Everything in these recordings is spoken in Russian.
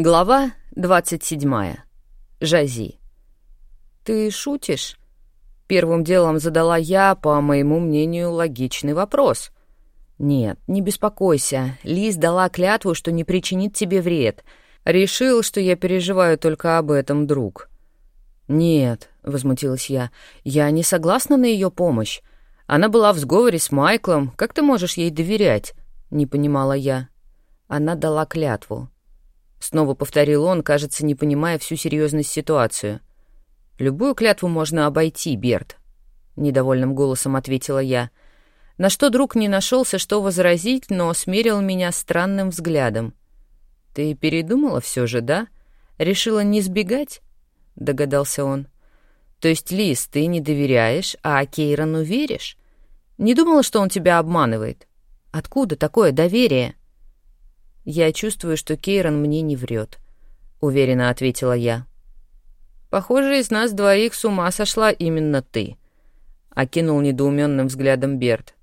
Глава 27. Жази. «Ты шутишь?» Первым делом задала я, по моему мнению, логичный вопрос. «Нет, не беспокойся. Лиз дала клятву, что не причинит тебе вред. Решил, что я переживаю только об этом, друг». «Нет», — возмутилась я, — «я не согласна на ее помощь. Она была в сговоре с Майклом. Как ты можешь ей доверять?» — не понимала я. Она дала клятву. Снова повторил он, кажется, не понимая всю серьезность ситуацию. «Любую клятву можно обойти, Берт», — недовольным голосом ответила я. На что друг не нашелся, что возразить, но смерил меня странным взглядом. «Ты передумала все же, да? Решила не сбегать?» — догадался он. «То есть, Лиз, ты не доверяешь, а Кейрону веришь? Не думала, что он тебя обманывает? Откуда такое доверие?» «Я чувствую, что Кейрон мне не врет», — уверенно ответила я. «Похоже, из нас двоих с ума сошла именно ты», — окинул недоуменным взглядом Берт.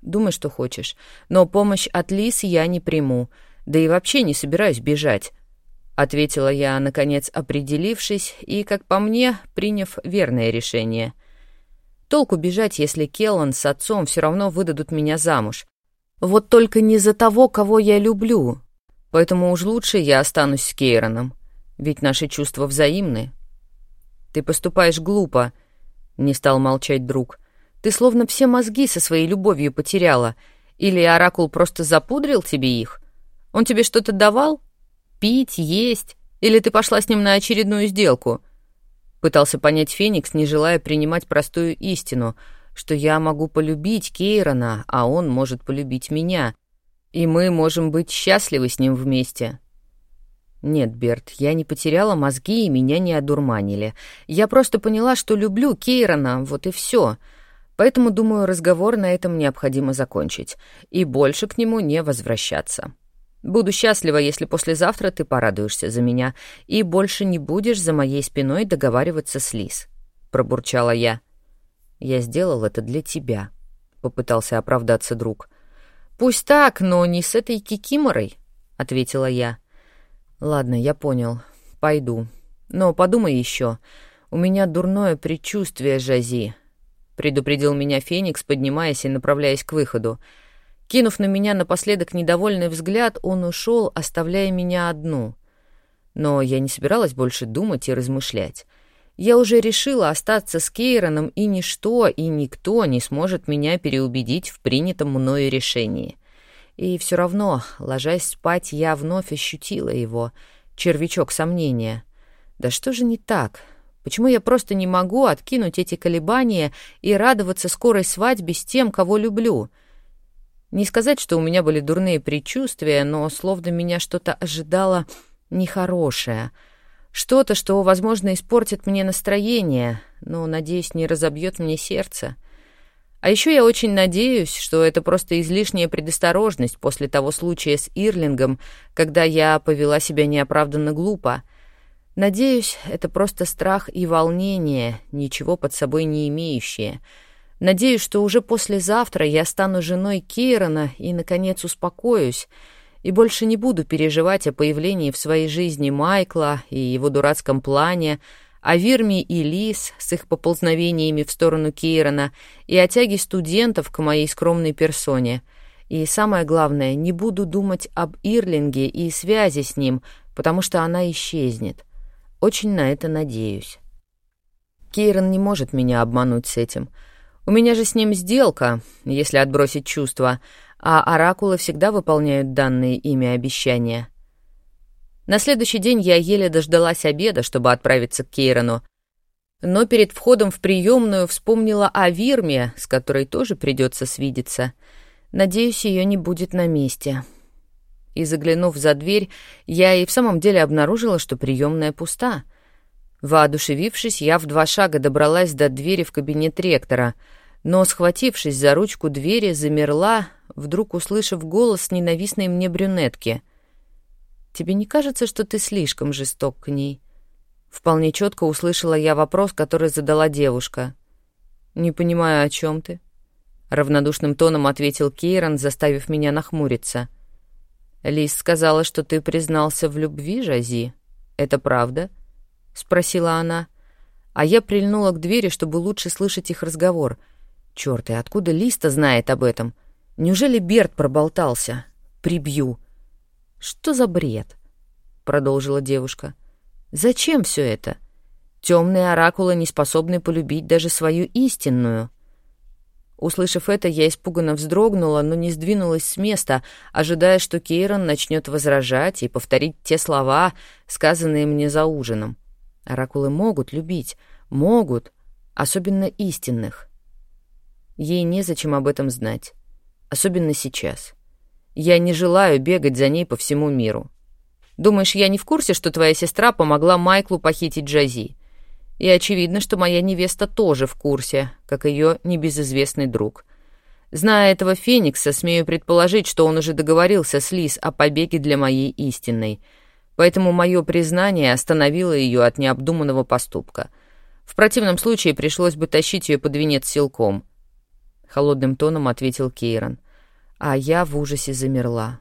«Думай, что хочешь, но помощь от Лис я не приму, да и вообще не собираюсь бежать», — ответила я, наконец определившись и, как по мне, приняв верное решение. «Толку бежать, если Келлан с отцом все равно выдадут меня замуж. Вот только не за того, кого я люблю. Поэтому уж лучше я останусь с Кейроном, ведь наши чувства взаимны. Ты поступаешь глупо, — не стал молчать друг. Ты словно все мозги со своей любовью потеряла. Или Оракул просто запудрил тебе их? Он тебе что-то давал? Пить, есть? Или ты пошла с ним на очередную сделку? Пытался понять Феникс, не желая принимать простую истину — что я могу полюбить Кейрона, а он может полюбить меня, и мы можем быть счастливы с ним вместе. Нет, Берт, я не потеряла мозги и меня не одурманили. Я просто поняла, что люблю Кейрона, вот и все. Поэтому, думаю, разговор на этом необходимо закончить и больше к нему не возвращаться. Буду счастлива, если послезавтра ты порадуешься за меня и больше не будешь за моей спиной договариваться с Лис. Пробурчала я. Я сделал это для тебя», — попытался оправдаться друг. «Пусть так, но не с этой кикиморой», — ответила я. «Ладно, я понял. Пойду. Но подумай еще. У меня дурное предчувствие, Жази», — предупредил меня Феникс, поднимаясь и направляясь к выходу. Кинув на меня напоследок недовольный взгляд, он ушел, оставляя меня одну. Но я не собиралась больше думать и размышлять. Я уже решила остаться с Кейроном, и ничто и никто не сможет меня переубедить в принятом мною решении. И все равно, ложась спать, я вновь ощутила его, червячок сомнения. Да что же не так? Почему я просто не могу откинуть эти колебания и радоваться скорой свадьбе с тем, кого люблю? Не сказать, что у меня были дурные предчувствия, но словно меня что-то ожидало нехорошее — что-то, что, возможно, испортит мне настроение, но, надеюсь, не разобьет мне сердце. А еще я очень надеюсь, что это просто излишняя предосторожность после того случая с Ирлингом, когда я повела себя неоправданно глупо. Надеюсь, это просто страх и волнение, ничего под собой не имеющие. Надеюсь, что уже послезавтра я стану женой Кейрона и, наконец, успокоюсь — и больше не буду переживать о появлении в своей жизни Майкла и его дурацком плане, о Вирме и Лис с их поползновениями в сторону Кейрона и о тяге студентов к моей скромной персоне. И самое главное, не буду думать об Ирлинге и связи с ним, потому что она исчезнет. Очень на это надеюсь. Кейрон не может меня обмануть с этим. У меня же с ним сделка, если отбросить чувства — а оракулы всегда выполняют данные ими обещания. На следующий день я еле дождалась обеда, чтобы отправиться к Кейрону, но перед входом в приемную вспомнила о Вирме, с которой тоже придется свидеться. Надеюсь, ее не будет на месте. И заглянув за дверь, я и в самом деле обнаружила, что приемная пуста. Воодушевившись, я в два шага добралась до двери в кабинет ректора — но, схватившись за ручку двери, замерла, вдруг услышав голос ненавистной мне брюнетки. «Тебе не кажется, что ты слишком жесток к ней?» Вполне четко услышала я вопрос, который задала девушка. «Не понимаю, о чем ты?» Равнодушным тоном ответил Кейрон, заставив меня нахмуриться. Лис сказала, что ты признался в любви, Жази. Это правда? спросила она. А я прильнула к двери, чтобы лучше слышать их разговор. Чёрт, и откуда Листа знает об этом? Неужели Берт проболтался? Прибью. Что за бред? продолжила девушка. Зачем все это? Темные оракулы не способны полюбить даже свою истинную. Услышав это, я испуганно вздрогнула, но не сдвинулась с места, ожидая, что Кейрон начнет возражать и повторить те слова, сказанные мне за ужином. Оракулы могут любить, могут, особенно истинных. Ей незачем об этом знать, особенно сейчас. Я не желаю бегать за ней по всему миру. Думаешь, я не в курсе, что твоя сестра помогла Майклу похитить Джази? И очевидно, что моя невеста тоже в курсе, как ее небезызвестный друг. Зная этого Феникса, смею предположить, что он уже договорился с Лис о побеге для моей истинной. Поэтому мое признание остановило ее от необдуманного поступка. В противном случае пришлось бы тащить ее под венец силком. Холодным тоном ответил Кейрон. А я в ужасе замерла.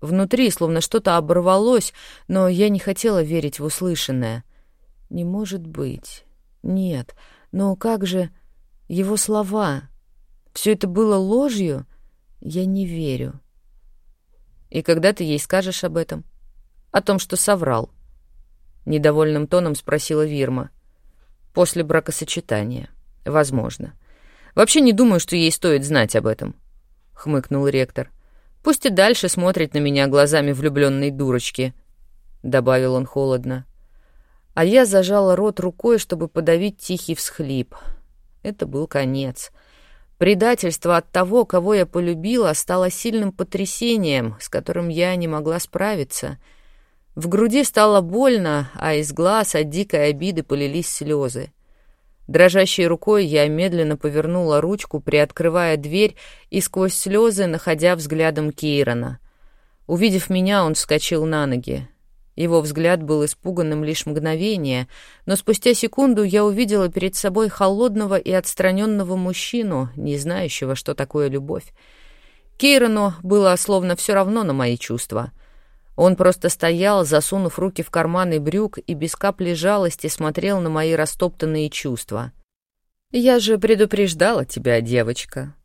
Внутри словно что-то оборвалось, но я не хотела верить в услышанное. Не может быть. Нет. Но как же его слова? Все это было ложью? Я не верю. И когда ты ей скажешь об этом? О том, что соврал? Недовольным тоном спросила Вирма. После бракосочетания. Возможно. Вообще не думаю, что ей стоит знать об этом. Хмыкнул ректор. Пусть и дальше смотрит на меня глазами влюбленной дурочки, добавил он холодно а я зажала рот рукой, чтобы подавить тихий всхлип. Это был конец. Предательство от того, кого я полюбила, стало сильным потрясением, с которым я не могла справиться. В груди стало больно, а из глаз от дикой обиды полились слезы. Дрожащей рукой я медленно повернула ручку, приоткрывая дверь и сквозь слезы, находя взглядом Кейрона. Увидев меня, он вскочил на ноги. Его взгляд был испуганным лишь мгновение, но спустя секунду я увидела перед собой холодного и отстраненного мужчину, не знающего, что такое любовь. Кейрону было словно все равно на мои чувства. Он просто стоял, засунув руки в карманы брюк и без капли жалости смотрел на мои растоптанные чувства. «Я же предупреждала тебя, девочка».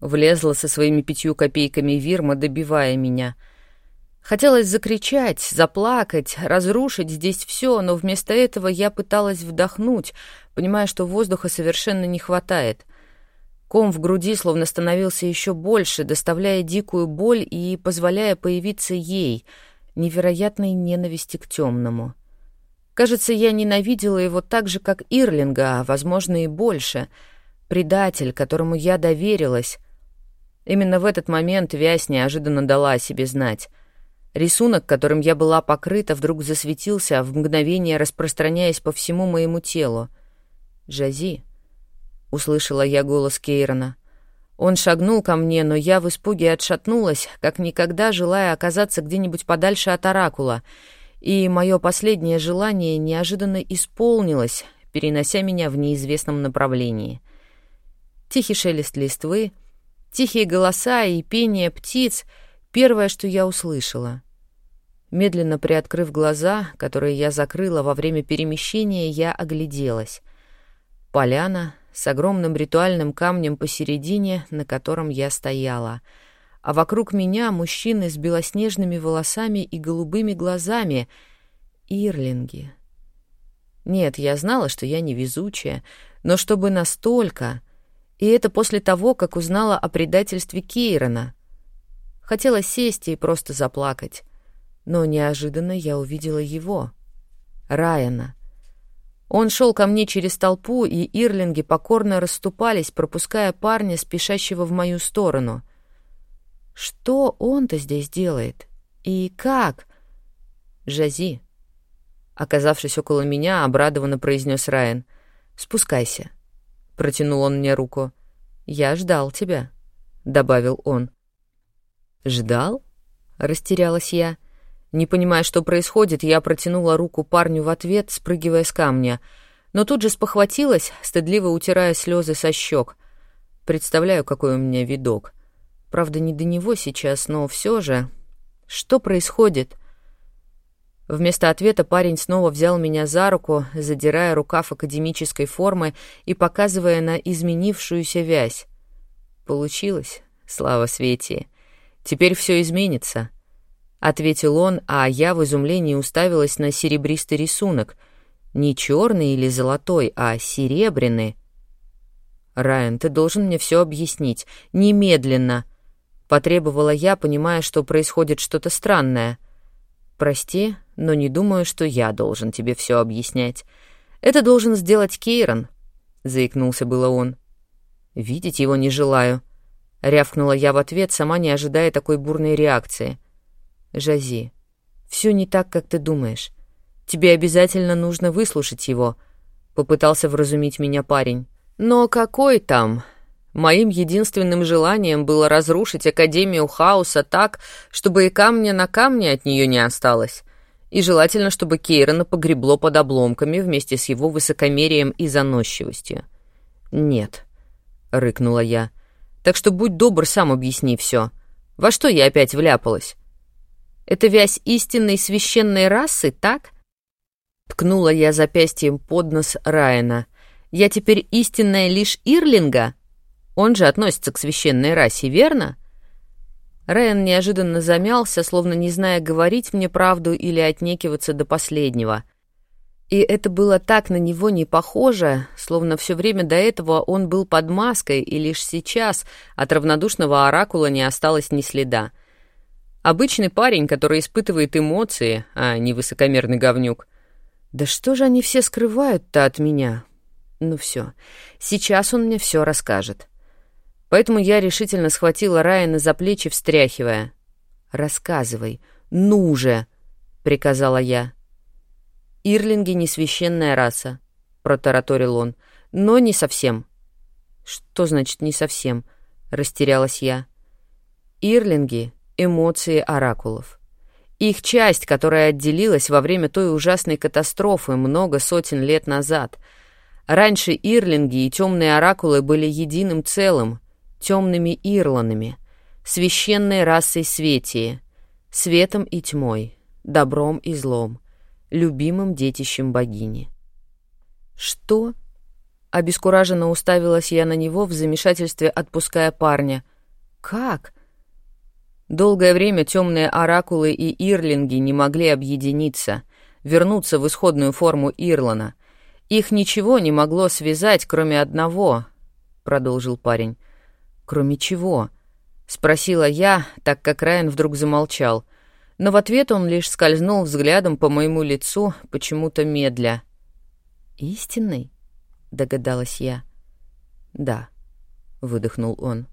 Влезла со своими пятью копейками Вирма, добивая меня — Хотелось закричать, заплакать, разрушить здесь все, но вместо этого я пыталась вдохнуть, понимая, что воздуха совершенно не хватает. Ком в груди словно становился еще больше, доставляя дикую боль и позволяя появиться ей, невероятной ненависти к темному. Кажется, я ненавидела его так же, как Ирлинга, а, возможно, и больше. Предатель, которому я доверилась. Именно в этот момент Вязь неожиданно дала о себе знать — Рисунок, которым я была покрыта, вдруг засветился, в мгновение распространяясь по всему моему телу. «Джази», — услышала я голос Кейрона. Он шагнул ко мне, но я в испуге отшатнулась, как никогда желая оказаться где-нибудь подальше от Оракула, и мое последнее желание неожиданно исполнилось, перенося меня в неизвестном направлении. Тихий шелест листвы, тихие голоса и пение птиц — первое, что я услышала. Медленно приоткрыв глаза, которые я закрыла во время перемещения, я огляделась. Поляна с огромным ритуальным камнем посередине, на котором я стояла. А вокруг меня мужчины с белоснежными волосами и голубыми глазами. Ирлинги. Нет, я знала, что я невезучая, но чтобы настолько... И это после того, как узнала о предательстве Кейрона. Хотела сесть и просто заплакать но неожиданно я увидела его, Райана. Он шел ко мне через толпу, и ирлинги покорно расступались, пропуская парня, спешащего в мою сторону. Что он-то здесь делает? И как? Жази. Оказавшись около меня, обрадованно произнес Райан. «Спускайся». Протянул он мне руку. «Я ждал тебя», — добавил он. «Ждал?» — растерялась я. Не понимая, что происходит, я протянула руку парню в ответ, спрыгивая с камня, но тут же спохватилась, стыдливо утирая слезы со щек. Представляю, какой у меня видок. Правда, не до него сейчас, но все же... Что происходит?» Вместо ответа парень снова взял меня за руку, задирая рукав академической формы и показывая на изменившуюся вязь. Получилось, слава Свете. Теперь все изменится. Ответил он, а я в изумлении уставилась на серебристый рисунок. Не черный или золотой, а серебряный. «Райан, ты должен мне все объяснить. Немедленно!» Потребовала я, понимая, что происходит что-то странное. «Прости, но не думаю, что я должен тебе все объяснять. Это должен сделать Кейрон», — заикнулся было он. «Видеть его не желаю», — рявкнула я в ответ, сама не ожидая такой бурной реакции. «Жази, все не так, как ты думаешь. Тебе обязательно нужно выслушать его», — попытался вразумить меня парень. «Но какой там?» Моим единственным желанием было разрушить Академию Хаоса так, чтобы и камня на камне от нее не осталось. И желательно, чтобы Кейрона погребло под обломками вместе с его высокомерием и заносчивостью. «Нет», — рыкнула я. «Так что будь добр, сам объясни все. Во что я опять вляпалась?» «Это вязь истинной священной расы, так?» Ткнула я запястьем под нос Райана. «Я теперь истинная лишь Ирлинга?» Он же относится к священной расе, верно?» Райан неожиданно замялся, словно не зная, говорить мне правду или отнекиваться до последнего. И это было так на него не похоже, словно все время до этого он был под маской, и лишь сейчас от равнодушного оракула не осталось ни следа. Обычный парень, который испытывает эмоции, а не высокомерный говнюк. «Да что же они все скрывают-то от меня?» «Ну все, сейчас он мне все расскажет». Поэтому я решительно схватила Райана за плечи, встряхивая. «Рассказывай, ну же!» — приказала я. «Ирлинги — не священная раса», — протараторил он, — «но не совсем». «Что значит «не совсем»?» — растерялась я. «Ирлинги — эмоции оракулов. Их часть, которая отделилась во время той ужасной катастрофы много сотен лет назад. Раньше ирлинги и темные оракулы были единым целым, темными ирланами, священной расой Светии, светом и тьмой, добром и злом, любимым детищем богини. «Что?» — обескураженно уставилась я на него в замешательстве, отпуская парня. «Как?» Долгое время темные оракулы и ирлинги не могли объединиться, вернуться в исходную форму Ирлана. Их ничего не могло связать, кроме одного, — продолжил парень. «Кроме чего?» — спросила я, так как Райан вдруг замолчал. Но в ответ он лишь скользнул взглядом по моему лицу, почему-то медля. «Истинный?» — догадалась я. «Да», — выдохнул он.